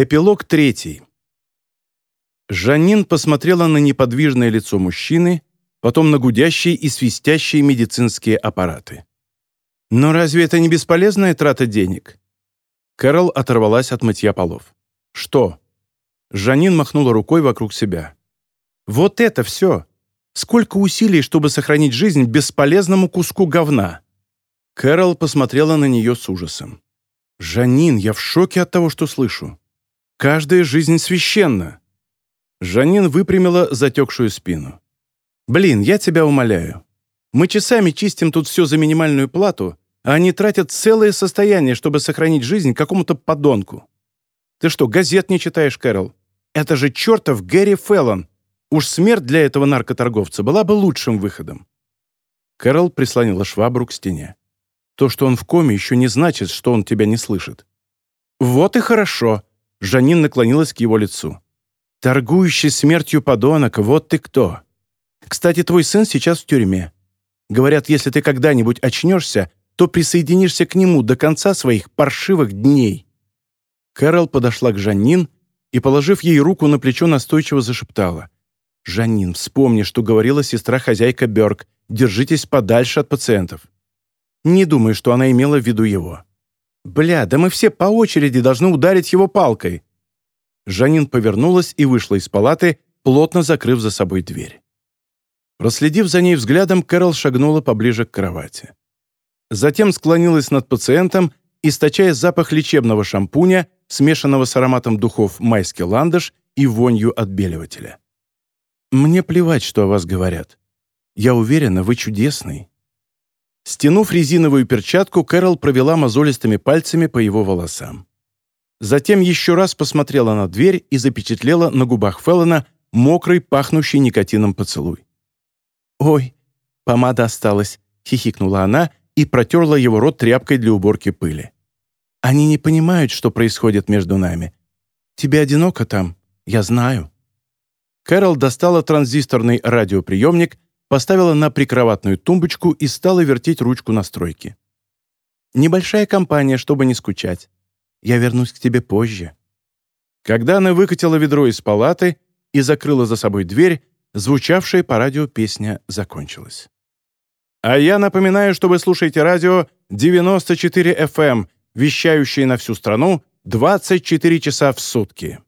Эпилог третий. Жанин посмотрела на неподвижное лицо мужчины, потом на гудящие и свистящие медицинские аппараты. «Но разве это не бесполезная трата денег?» Кэрол оторвалась от мытья полов. «Что?» Жанин махнула рукой вокруг себя. «Вот это все! Сколько усилий, чтобы сохранить жизнь бесполезному куску говна!» Кэрол посмотрела на нее с ужасом. «Жанин, я в шоке от того, что слышу. Каждая жизнь священна!» Жанин выпрямила затекшую спину. «Блин, я тебя умоляю. Мы часами чистим тут все за минимальную плату, а они тратят целое состояние, чтобы сохранить жизнь какому-то подонку. Ты что, газет не читаешь, Кэрол? Это же чертов Гэри Феллон. Уж смерть для этого наркоторговца была бы лучшим выходом». Кэрол прислонила швабру к стене. «То, что он в коме, еще не значит, что он тебя не слышит». «Вот и хорошо», — Жанин наклонилась к его лицу. «Торгующий смертью подонок, вот ты кто. Кстати, твой сын сейчас в тюрьме. Говорят, если ты когда-нибудь очнешься, то присоединишься к нему до конца своих паршивых дней». Кэрол подошла к Жанин и, положив ей руку на плечо, настойчиво зашептала. «Жанин, вспомни, что говорила сестра-хозяйка Бёрк. Держитесь подальше от пациентов». Не думаю, что она имела в виду его. «Бля, да мы все по очереди должны ударить его палкой». Жанин повернулась и вышла из палаты, плотно закрыв за собой дверь. Проследив за ней взглядом, Кэрол шагнула поближе к кровати. Затем склонилась над пациентом, источая запах лечебного шампуня, смешанного с ароматом духов майский ландыш и вонью отбеливателя. «Мне плевать, что о вас говорят. Я уверена, вы чудесный». Стянув резиновую перчатку, Кэрол провела мозолистыми пальцами по его волосам. Затем еще раз посмотрела на дверь и запечатлела на губах Феллона мокрый, пахнущий никотином поцелуй. «Ой, помада осталась», — хихикнула она и протерла его рот тряпкой для уборки пыли. «Они не понимают, что происходит между нами. Тебе одиноко там, я знаю». Кэрол достала транзисторный радиоприемник, поставила на прикроватную тумбочку и стала вертеть ручку настройки. «Небольшая компания, чтобы не скучать. Я вернусь к тебе позже». Когда она выкатила ведро из палаты и закрыла за собой дверь, звучавшая по радио песня закончилась. А я напоминаю, что вы слушаете радио 94 FM, эм, вещающее на всю страну 24 часа в сутки.